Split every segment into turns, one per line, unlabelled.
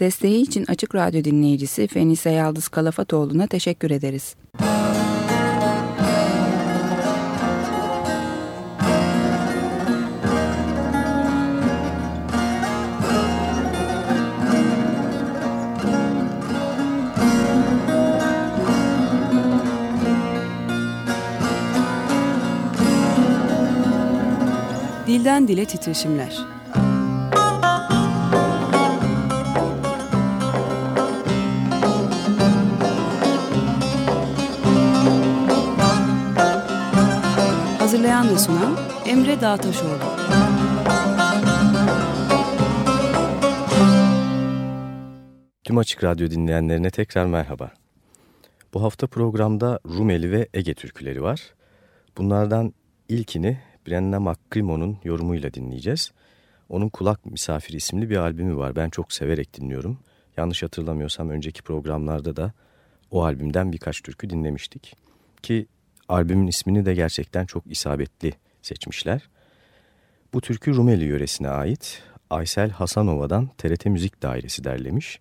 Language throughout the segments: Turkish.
Desteği için Açık Radyo dinleyicisi Fenise Yaldız Kalafatoğlu'na teşekkür ederiz.
Dilden Dile Titreşimler Hazırlayan ve sunan Emre Dağtaşoğlu.
Tüm Açık Radyo dinleyenlerine tekrar merhaba. Bu hafta programda Rumeli ve Ege türküleri var. Bunlardan ilkini Brenna McCrimon'un yorumuyla dinleyeceğiz. Onun Kulak Misafiri isimli bir albümü var. Ben çok severek dinliyorum. Yanlış hatırlamıyorsam önceki programlarda da o albümden birkaç türkü dinlemiştik. Ki albümün ismini de gerçekten çok isabetli seçmişler. Bu türkü Rumeli yöresine ait. Aysel Hasanova'dan TRT Müzik Dairesi derlemiş.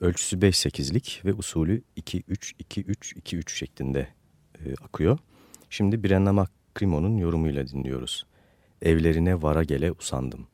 Ölçüsü 5-8'lik ve usulü 2-3-2-3-2-3 şeklinde e, akıyor. Şimdi Brenna McCrimon'un yorumuyla dinliyoruz. Evlerine vara gele usandım.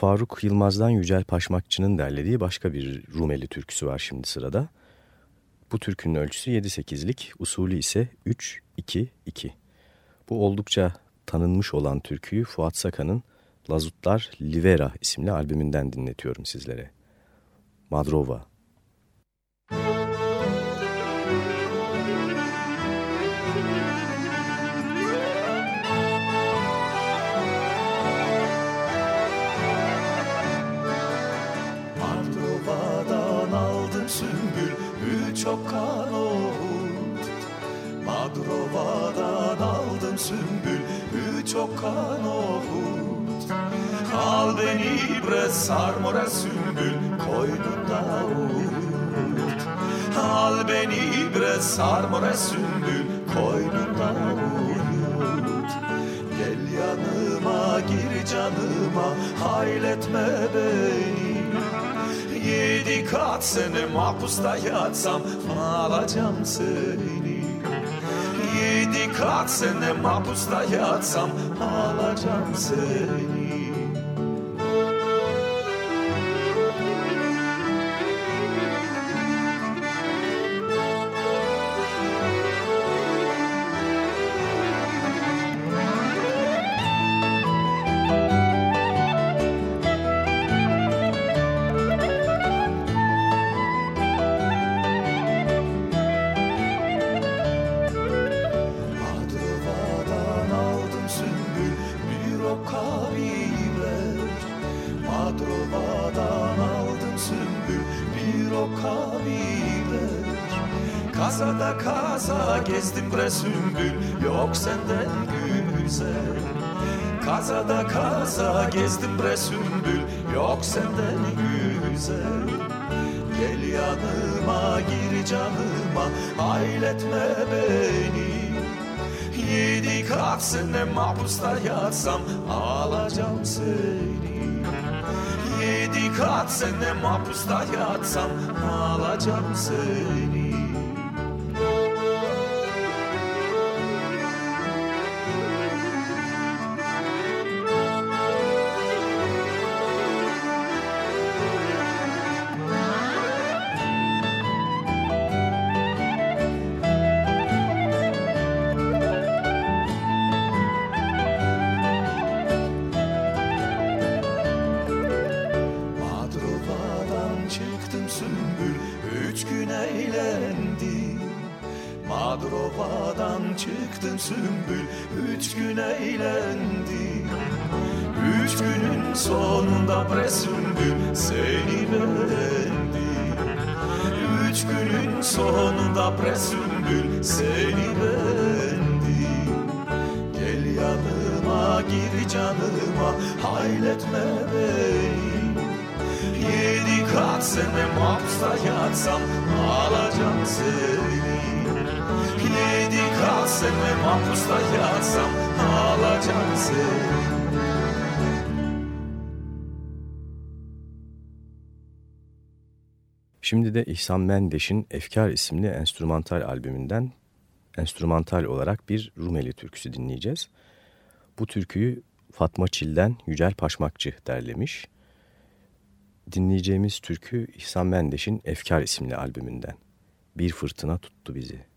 Faruk Yılmaz'dan Yücel Paşmakçı'nın derlediği başka bir Rumeli türküsü var şimdi sırada. Bu türkünün ölçüsü 7-8'lik, usulü ise 3-2-2. Bu oldukça tanınmış olan türküyü Fuat Sakan'ın Lazutlar Livera isimli albümünden dinletiyorum sizlere. Madrova
çok kanot Al beni bre sarmora sümbül koynunda uyut Al beni bre sarmora sümbül koynunda uyut Gel yanıma gir canıma hayletme beni. Yedi kat sene mahpusta yatsam alacağım seni Yedi kat sene mahpusta yatsam alacağım seni gezdim bre sümbül Yok senden güzel. Gel yanıma gir canıma Hayletme beni. Yedi kat sene mahpusta yatsam Alacağım seni. Yedi kat sene mahpusta yatsam Alacağım seni sümbül Üç gün eğlendim Üç günün sonunda bre Seni beğendim Üç günün sonunda bre Seni beğendim Gel yanıma gir canıma Hayletme beni. Yedi kat sene mahpusta yatsam Alacağım seni sene mahpusta yatsam Alacağım seni
Şimdi de İhsan Mendeş'in Efkar isimli enstrümantal albümünden enstrümantal olarak bir Rumeli türküsü dinleyeceğiz. Bu türküyü Fatma Çil'den Yücel Paşmakçı derlemiş. Dinleyeceğimiz türkü İhsan Mendeş'in Efkar isimli albümünden. Bir fırtına tuttu bizi.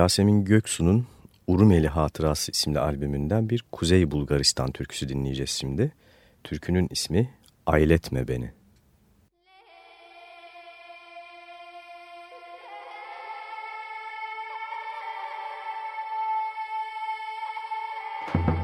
Yasemin Göksu'nun Urumeli Hatırası isimli albümünden bir Kuzey Bulgaristan türküsü dinleyeceğiz şimdi. Türkünün ismi Ailetme Beni.
be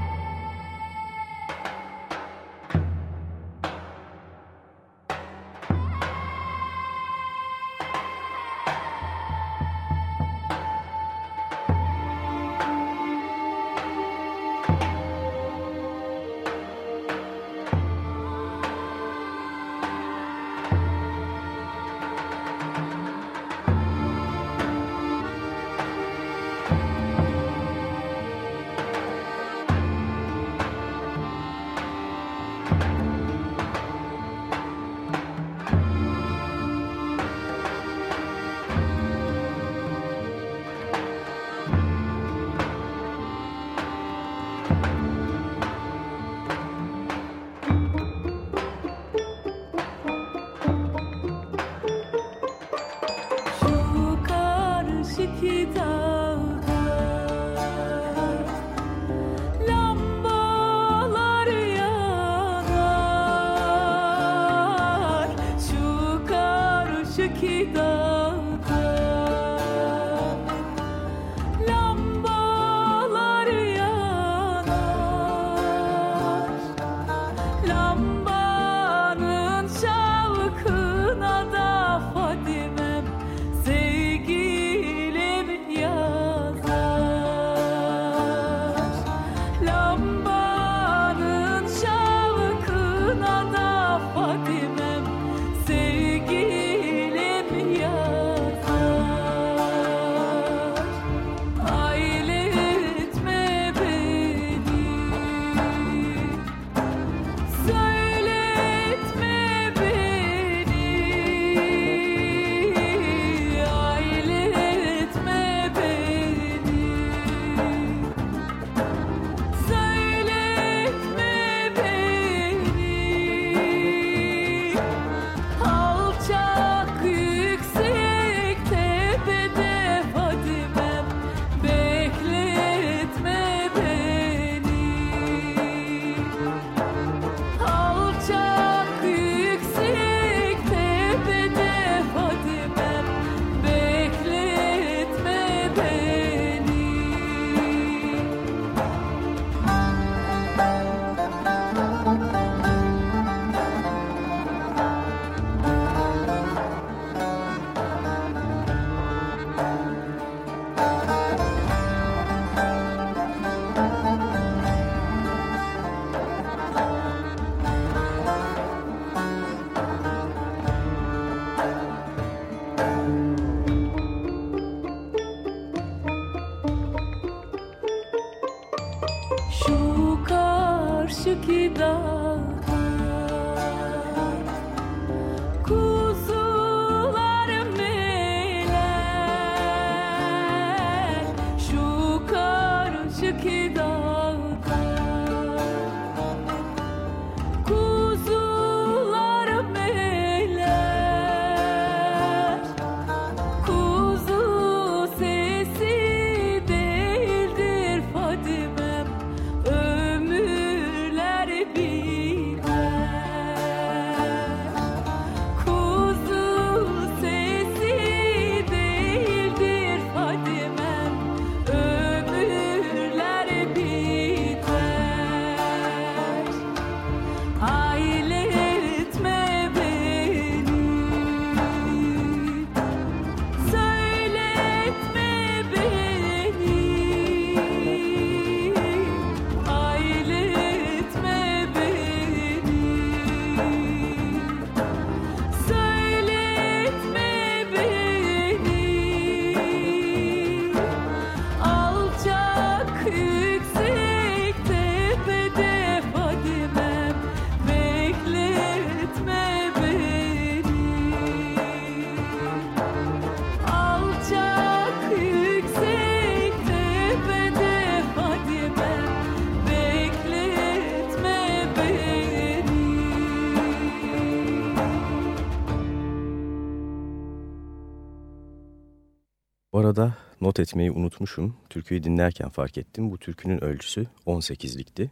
not etmeyi unutmuşum. Türküyü dinlerken fark ettim. Bu türkünün ölçüsü 18'likti.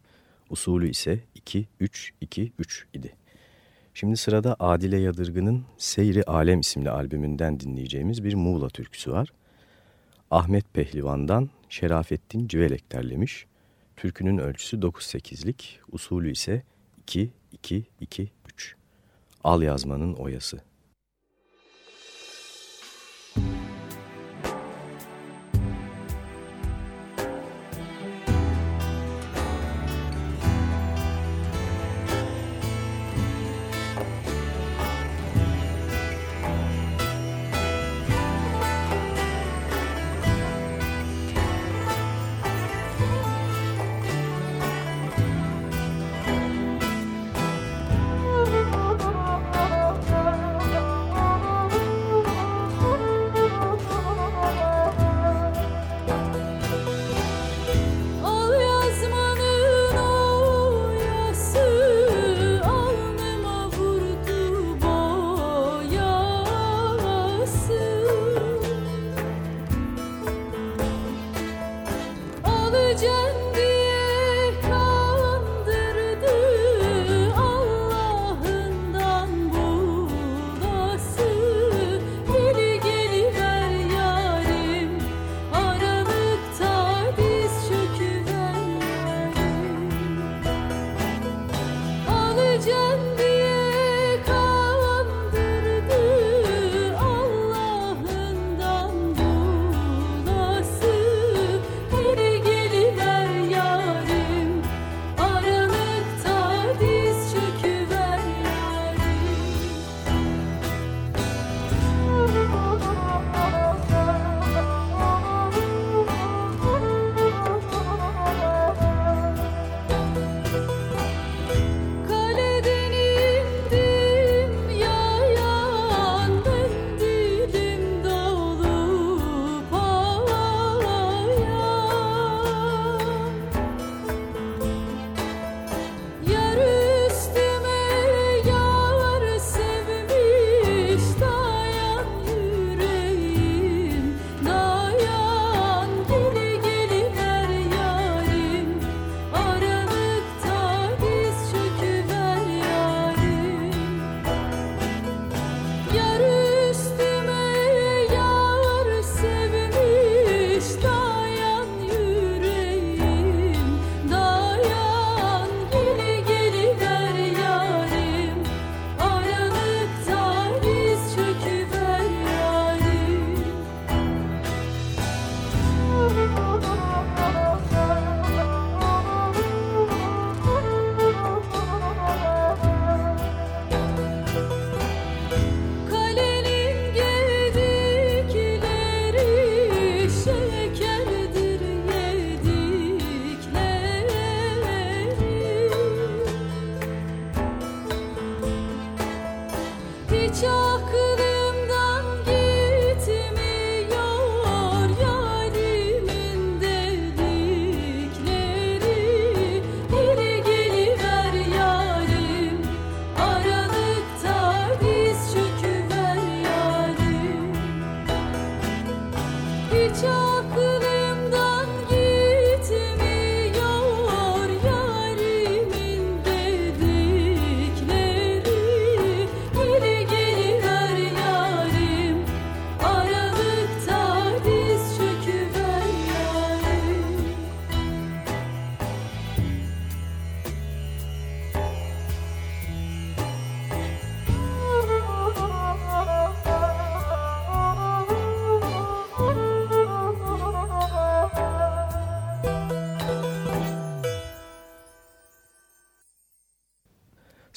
Usulü ise 2-3-2-3 idi. Şimdi sırada Adile Yadırgın'ın Seyri Alem isimli albümünden dinleyeceğimiz bir Muğla türküsü var. Ahmet Pehlivan'dan Şerafettin Civelek derlemiş. Türkünün ölçüsü 9-8'lik, usulü ise 2-2-2-3. Al yazmanın oyası.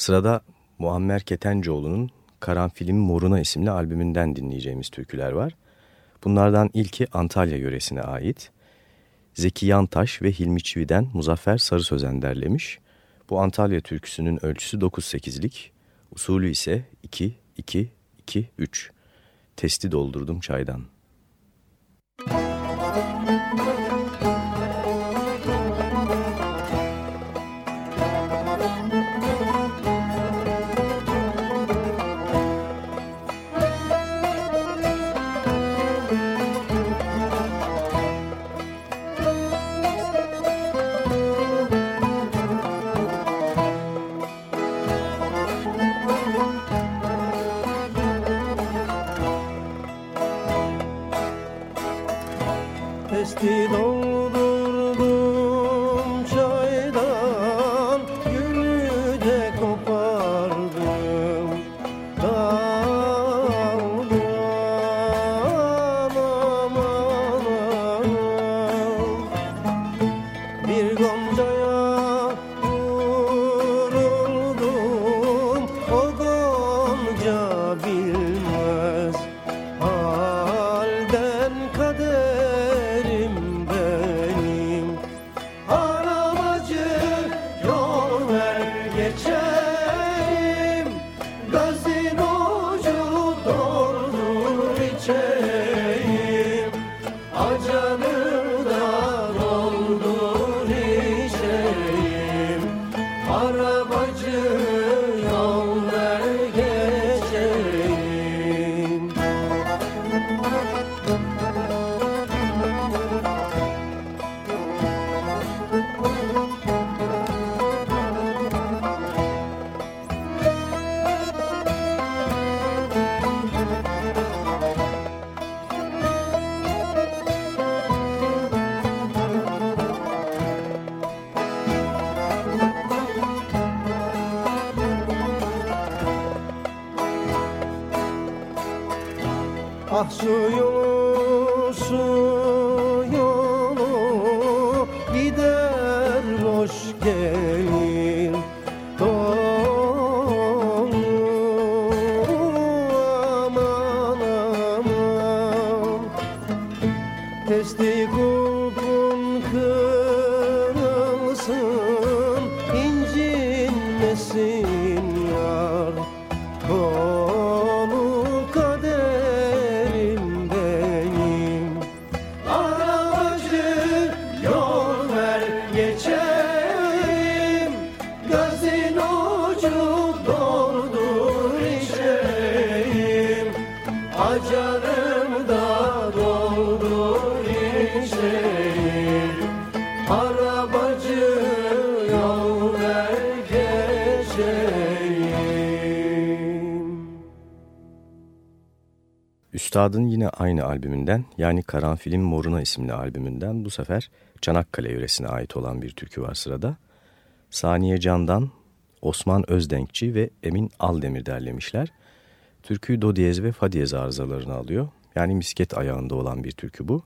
Sırada Muammer Ketencoğlu'nun Karanfilin Moruna isimli albümünden dinleyeceğimiz türküler var. Bunlardan ilki Antalya yöresine ait. Zeki Yantaş ve Hilmi Çivi'den Muzaffer Sarı Sözen derlemiş. Bu Antalya türküsünün ölçüsü 9-8'lik, usulü ise 2-2-2-3. Testi doldurdum çaydan. Müzik
Ah
Üstadın yine aynı albümünden yani Karanfilin Moruna isimli albümünden bu sefer Çanakkale yöresine ait olan bir türkü var sırada. Saniye Can'dan Osman Özdenkçi ve Emin Aldemir derlemişler. Türküyü do diyez ve fa diyez arızalarını alıyor. Yani misket ayağında olan bir türkü bu.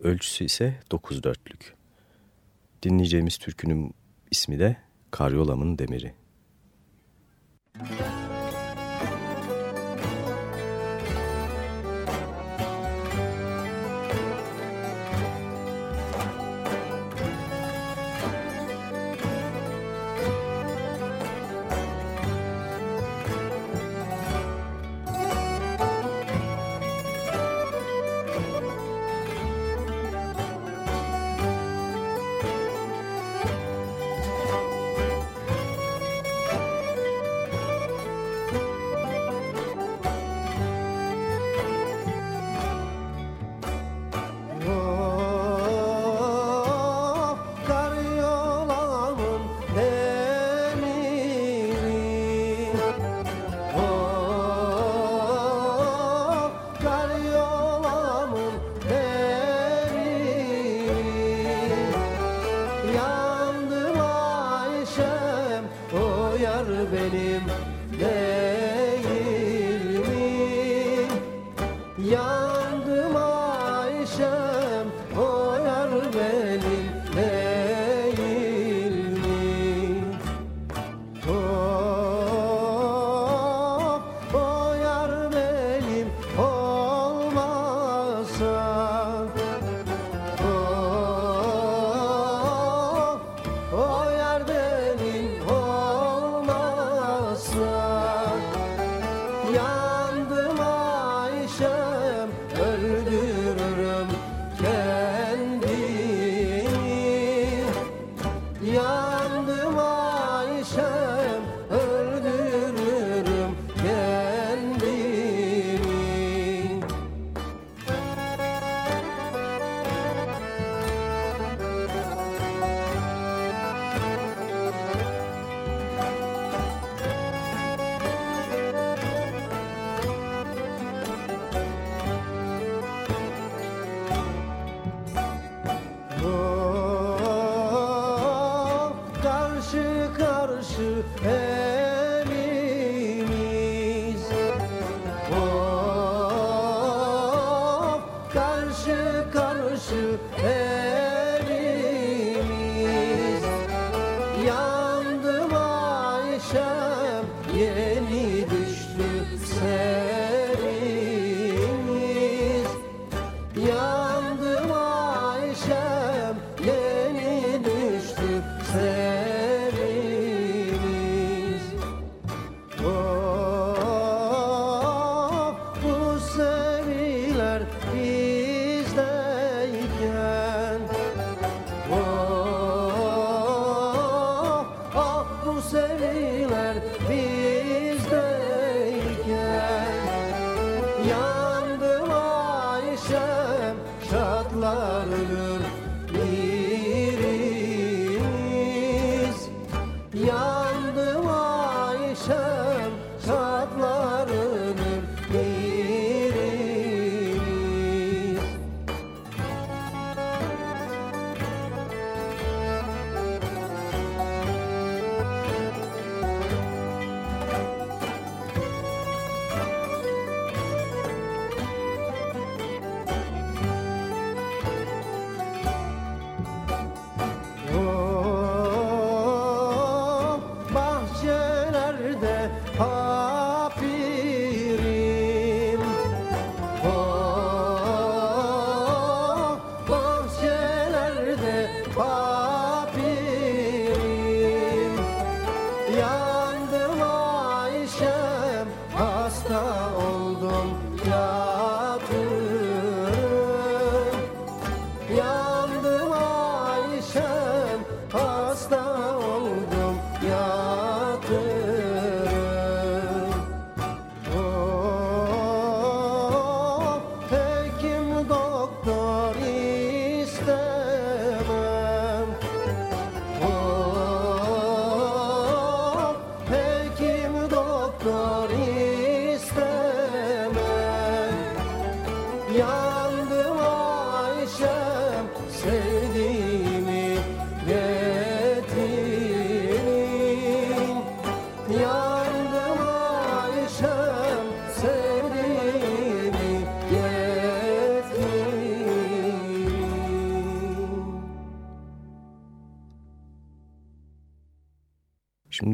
Ölçüsü ise 9 dörtlük. Dinleyeceğimiz türkünün ismi de Karyolamın Demiri.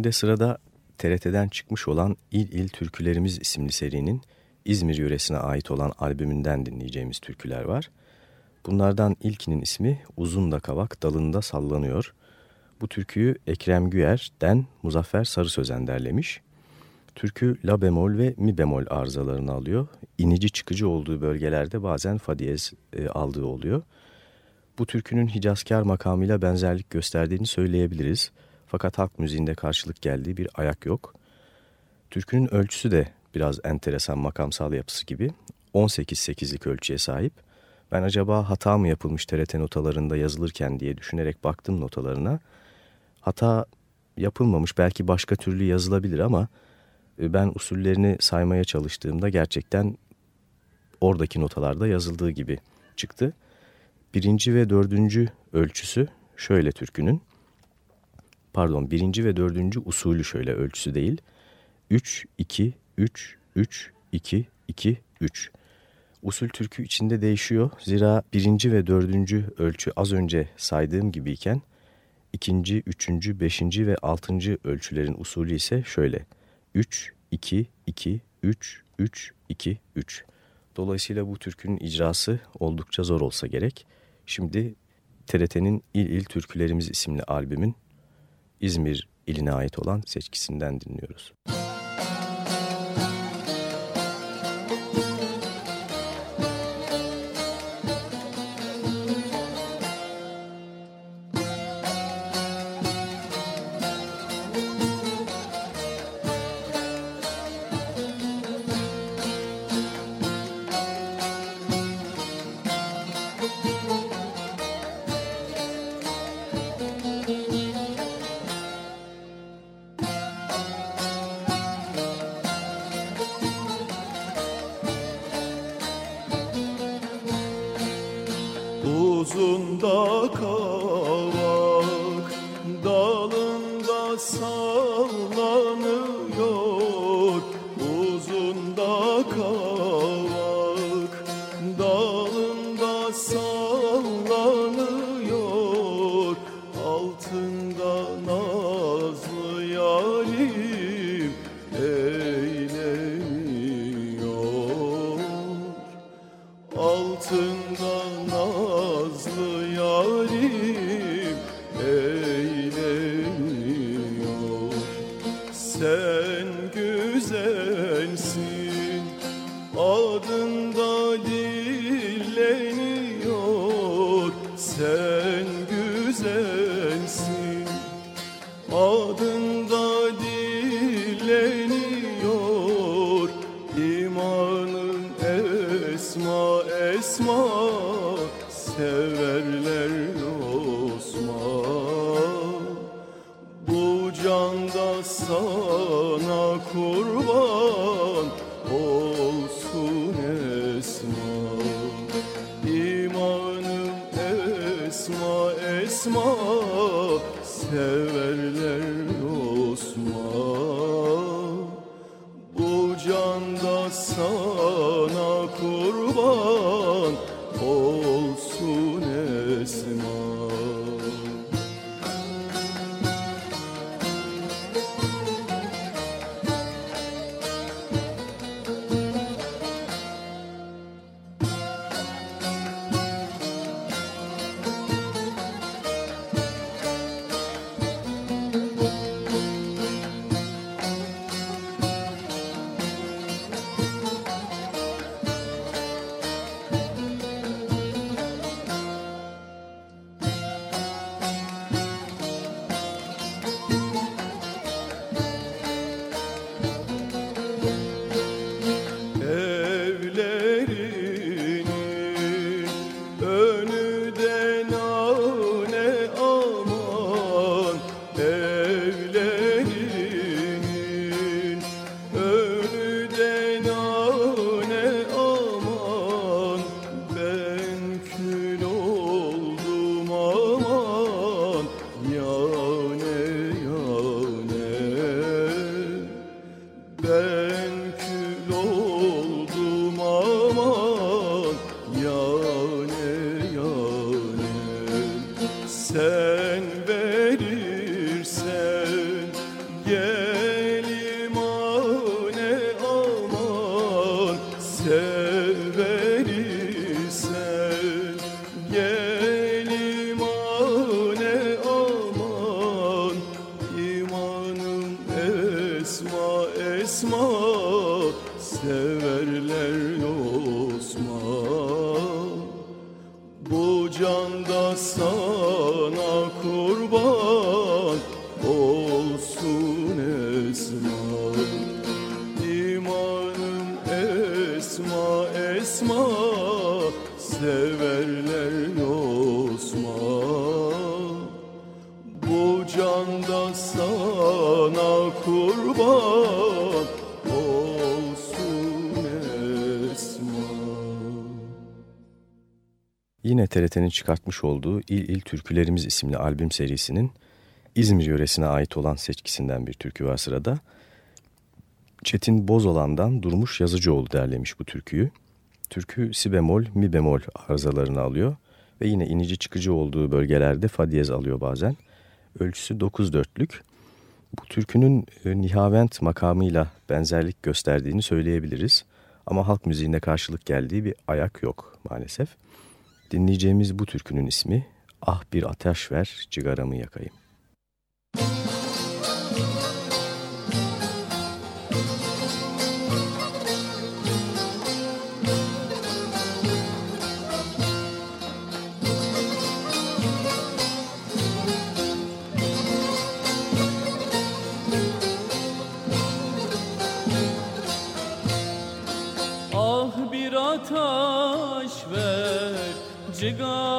Şimdi sırada TRT'den çıkmış olan İl İl Türkülerimiz isimli serinin İzmir yöresine ait olan albümünden dinleyeceğimiz türküler var. Bunlardan ilkinin ismi Uzun da Kavak Dalında Sallanıyor. Bu türküyü Ekrem Güer'den Muzaffer Sarı Sözen derlemiş. Türkü la bemol ve mi bemol arızalarını alıyor. İnici çıkıcı olduğu bölgelerde bazen fa diyez e, aldığı oluyor. Bu türkünün Hicazkar makamıyla benzerlik gösterdiğini söyleyebiliriz. Fakat halk müziğinde karşılık geldiği bir ayak yok. Türkünün ölçüsü de biraz enteresan makamsal yapısı gibi. 18-8'lik ölçüye sahip. Ben acaba hata mı yapılmış TRT notalarında yazılırken diye düşünerek baktım notalarına. Hata yapılmamış belki başka türlü yazılabilir ama e, ben usullerini saymaya çalıştığımda gerçekten oradaki notalarda yazıldığı gibi çıktı. Birinci ve dördüncü ölçüsü şöyle türkünün pardon birinci ve dördüncü usulü şöyle ölçüsü değil. 3, 2, 3, 3, 2, 2, 3. Usul türkü içinde değişiyor. Zira birinci ve dördüncü ölçü az önce saydığım gibiyken ikinci, üçüncü, beşinci ve altıncı ölçülerin usulü ise şöyle. 3, 2, 2, 3, 3, 2, 3. Dolayısıyla bu türkünün icrası oldukça zor olsa gerek. Şimdi TRT'nin İl İl Türkülerimiz isimli albümün İzmir iline ait olan seçkisinden dinliyoruz. Müzik
Yine TRT'nin çıkartmış olduğu İl İl Türkülerimiz isimli albüm serisinin İzmir yöresine ait olan seçkisinden bir türkü var sırada. Çetin Bozolan'dan Durmuş Yazıcıoğlu derlemiş bu türküyü. Türkü si bemol, mi bemol arızalarını alıyor ve yine inici çıkıcı olduğu bölgelerde fa diyez alıyor bazen. Ölçüsü 9 dörtlük. Bu türkünün e, Nihavent makamıyla benzerlik gösterdiğini söyleyebiliriz. Ama halk müziğinde karşılık geldiği bir ayak yok maalesef. Dinleyeceğimiz bu türkünün ismi Ah Bir Ateş Ver Cigaramı Yakayım.
چگاه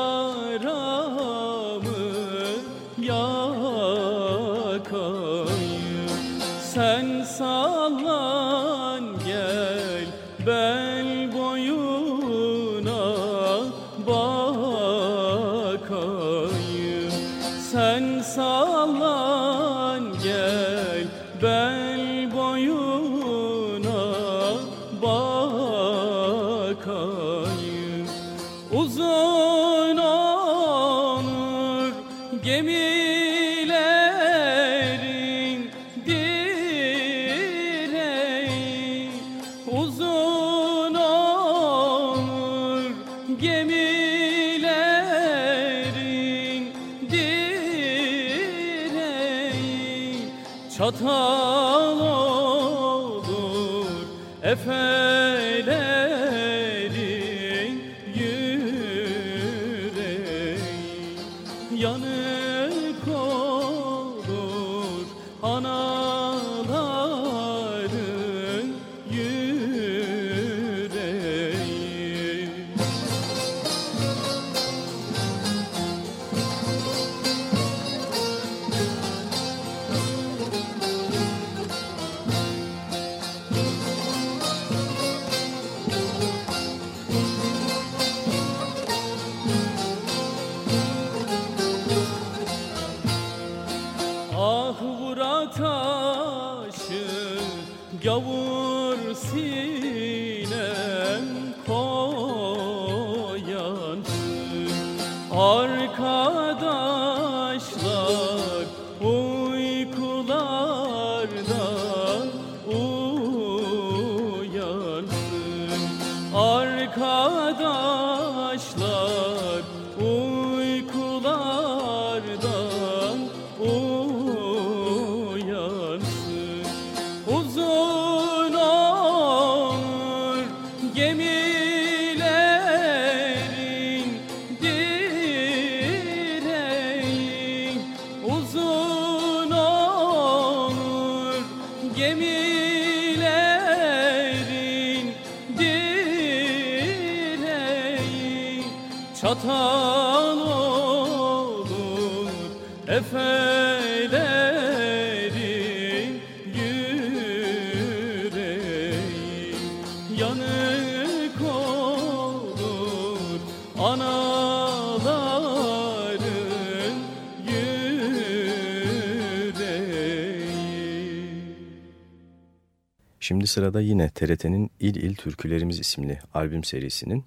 sırada yine TRT'nin İl İl Türkülerimiz isimli albüm serisinin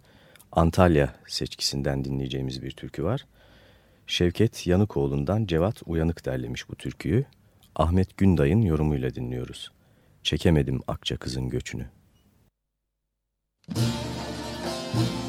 Antalya seçkisinden dinleyeceğimiz bir türkü var. Şevket Yanıkoğlu'ndan Cevat Uyanık derlemiş bu türküyü. Ahmet Günday'ın yorumuyla dinliyoruz. Çekemedim Akça Kızın Göçünü. Müzik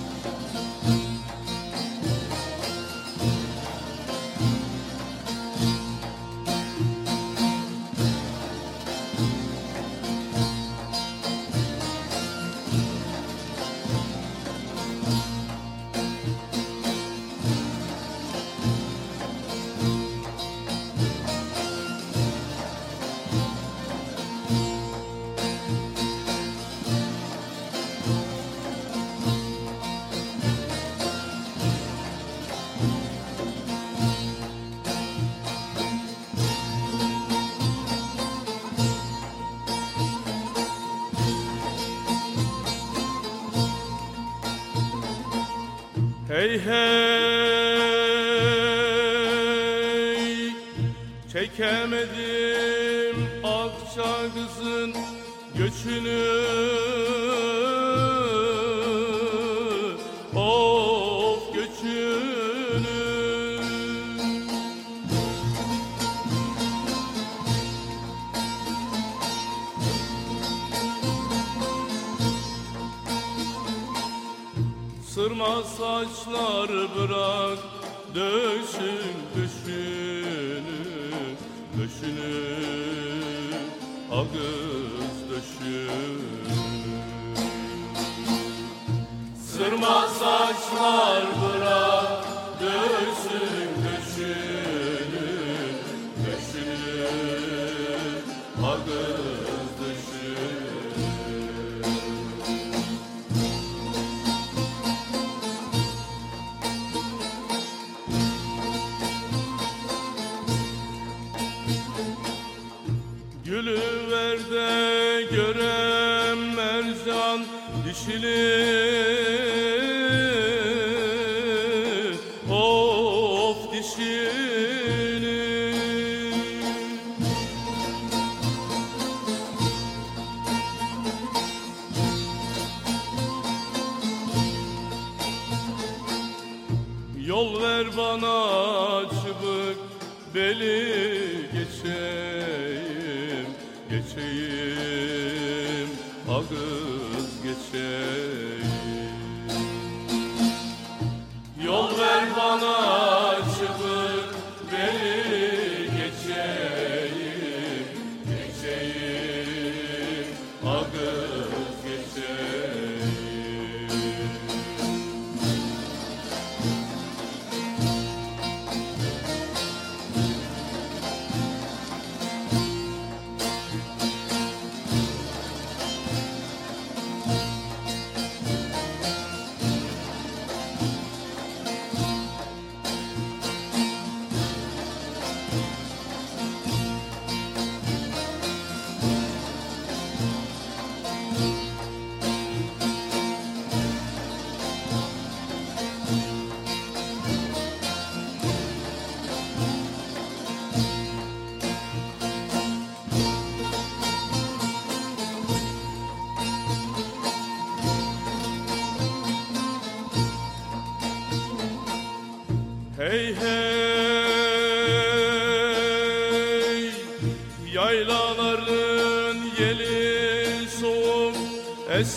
Jesus.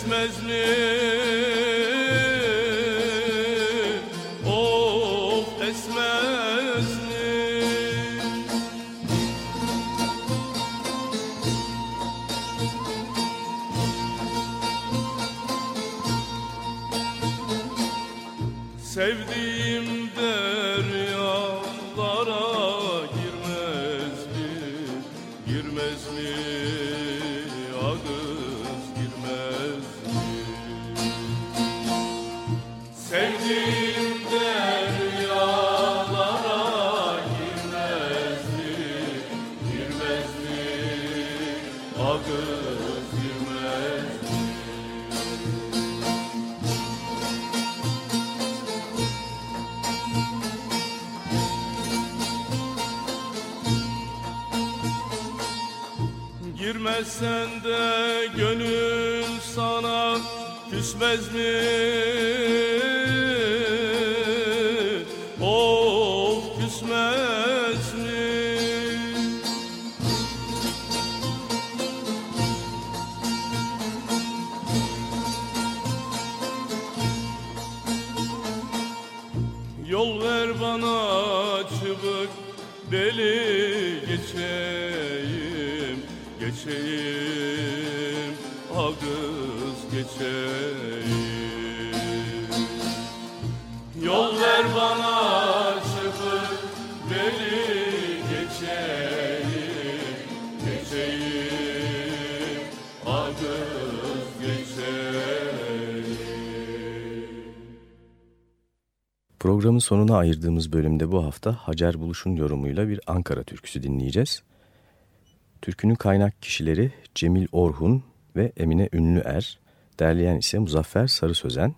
Kesmez me. Girmezsen de gönül sana küsmez mi? Of küsmez mi? Yol ver bana çıbık deli geçeyim geçeyim ağız geçeyim Yol bana
Programın sonuna ayırdığımız bölümde bu hafta Hacer Buluş'un yorumuyla bir Ankara türküsü dinleyeceğiz. Türkünün kaynak kişileri Cemil Orhun ve Emine Ünlüer, derleyen ise Muzaffer Sarı Sözen.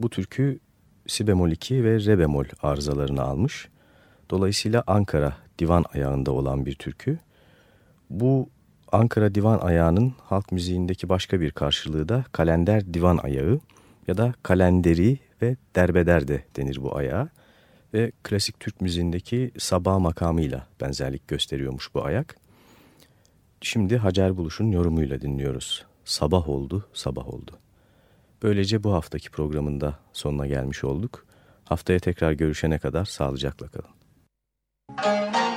Bu türkü si bemol 2 ve re bemol arızalarını almış. Dolayısıyla Ankara divan ayağında olan bir türkü. Bu Ankara divan ayağının halk müziğindeki başka bir karşılığı da kalender divan ayağı ya da kalenderi ve derbeder de denir bu ayağa. Ve klasik Türk müziğindeki sabah makamıyla benzerlik gösteriyormuş bu ayak. Şimdi Hacer Buluş'un yorumuyla dinliyoruz. Sabah oldu, sabah oldu. Böylece bu haftaki programında sonuna gelmiş olduk. Haftaya tekrar görüşene kadar sağlıcakla kalın.
Sabah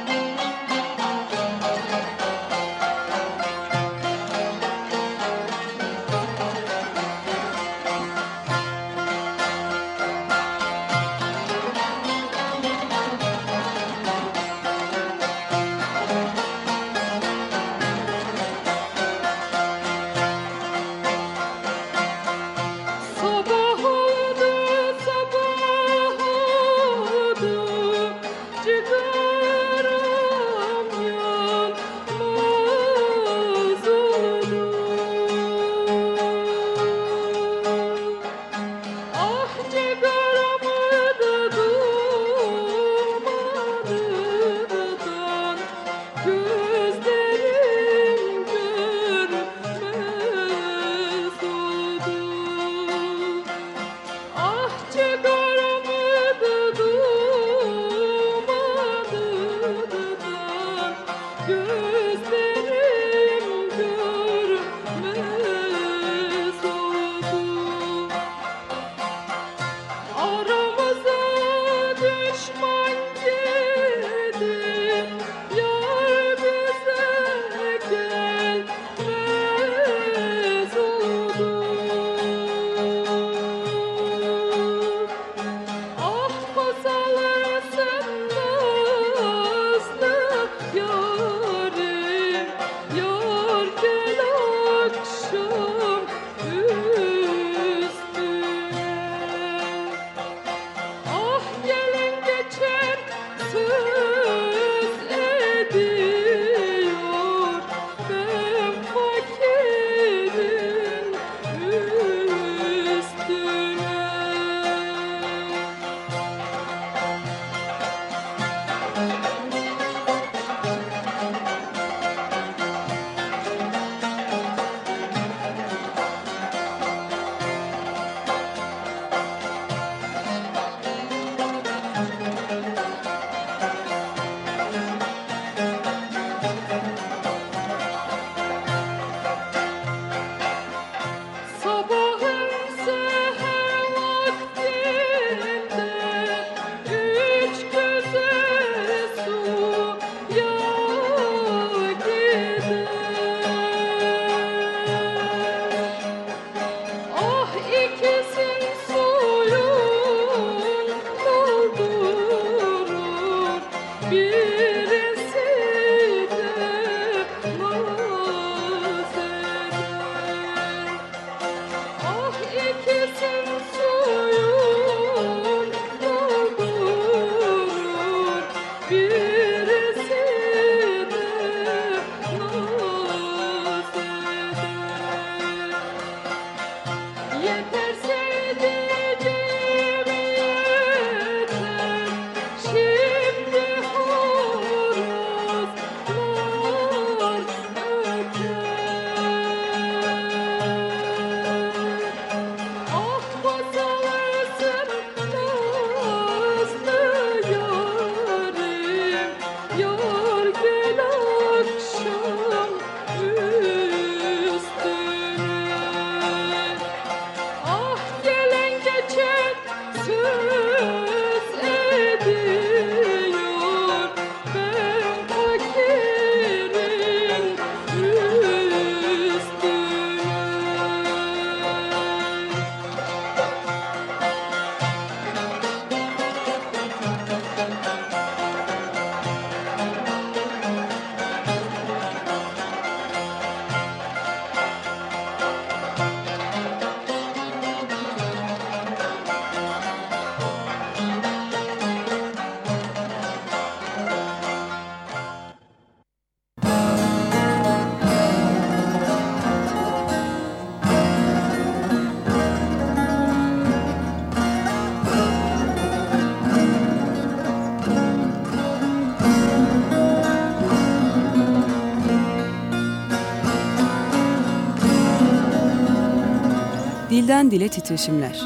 Dilden Dile Titreşimler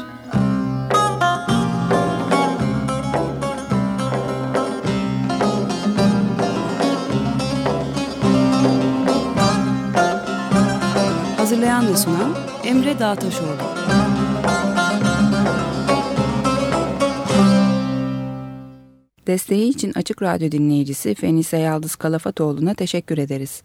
Hazırlayan ve sunan Emre Dağtaşoğlu.
Desteği için Açık Radyo dinleyicisi Fenise Yaldız Kalafatoğlu'na teşekkür ederiz.